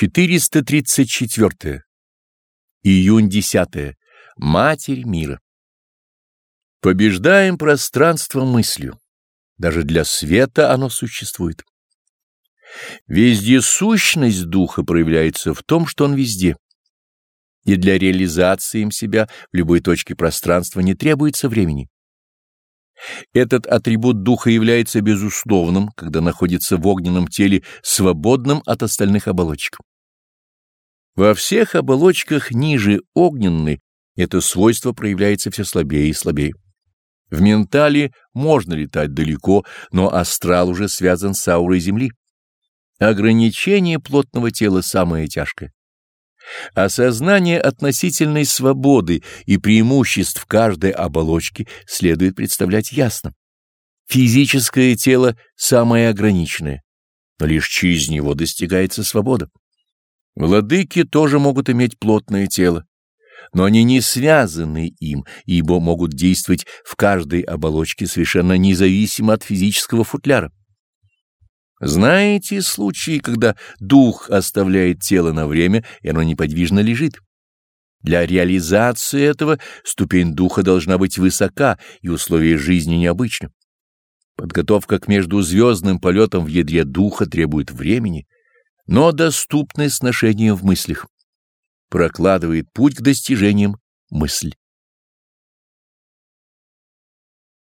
434. Июнь 10. Матерь мира. Побеждаем пространство мыслью. Даже для света оно существует. Везде сущность духа проявляется в том, что он везде. И для реализации им себя в любой точке пространства не требуется времени. Этот атрибут духа является безусловным, когда находится в огненном теле, свободным от остальных оболочек. Во всех оболочках ниже огненной это свойство проявляется все слабее и слабее. В ментале можно летать далеко, но астрал уже связан с аурой Земли. Ограничение плотного тела самое тяжкое. Осознание относительной свободы и преимуществ каждой оболочки следует представлять ясно. Физическое тело самое ограниченное, но лишь через него достигается свобода. Владыки тоже могут иметь плотное тело, но они не связаны им, ибо могут действовать в каждой оболочке совершенно независимо от физического футляра. Знаете случаи, когда дух оставляет тело на время, и оно неподвижно лежит? Для реализации этого ступень духа должна быть высока и условия жизни необычны. Подготовка к междузвездным полетам в ядре духа требует времени, но доступны сношением в мыслях. Прокладывает путь к достижениям мысль.